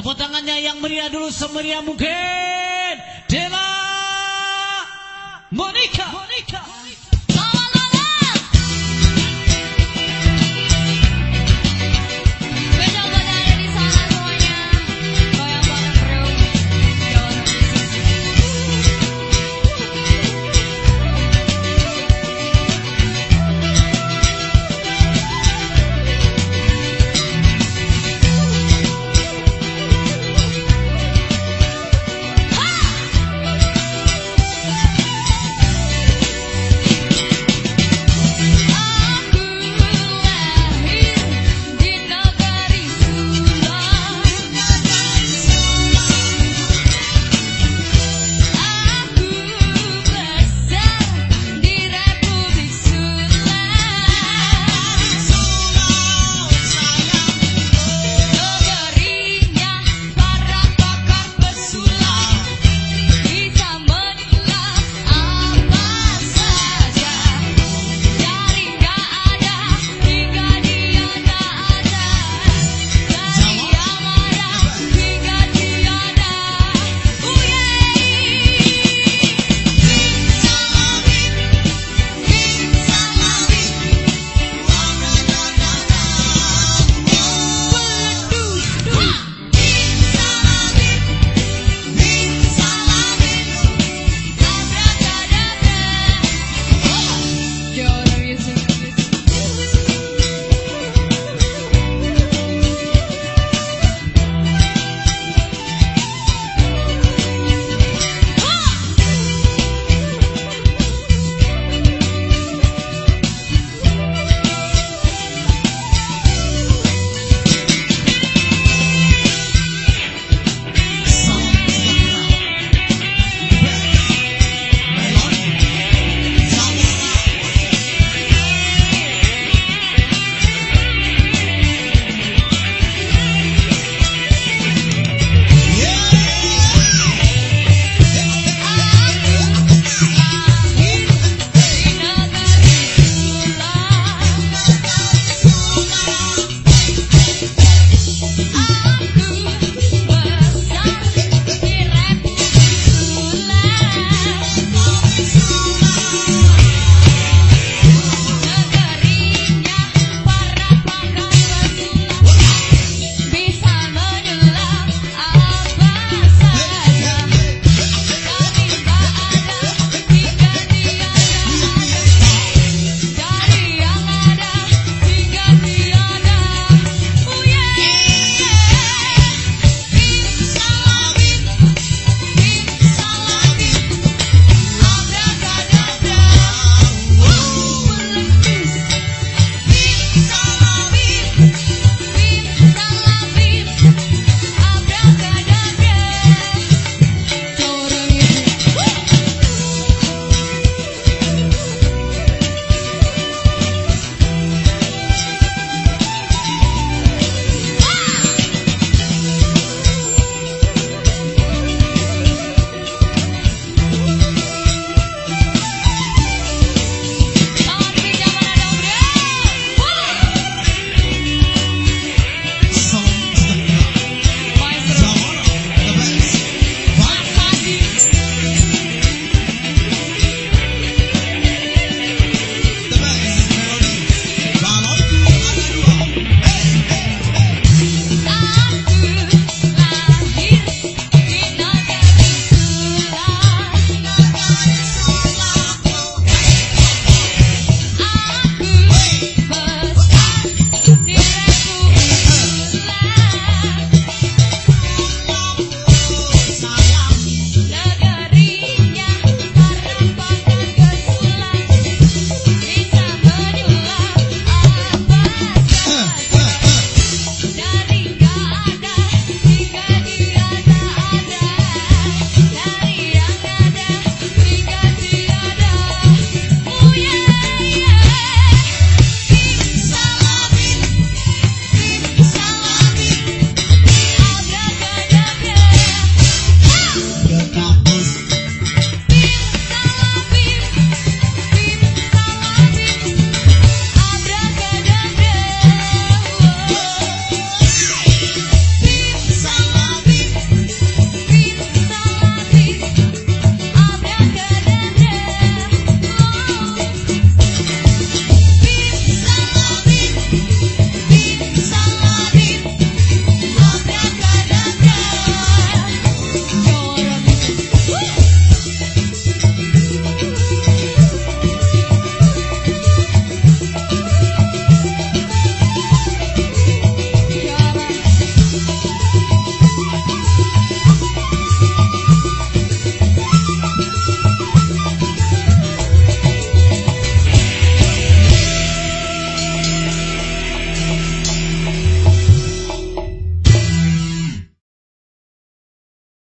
Tepuk tangannya yang meriah dulu semeriah mungkin. Dela Monica. Monica.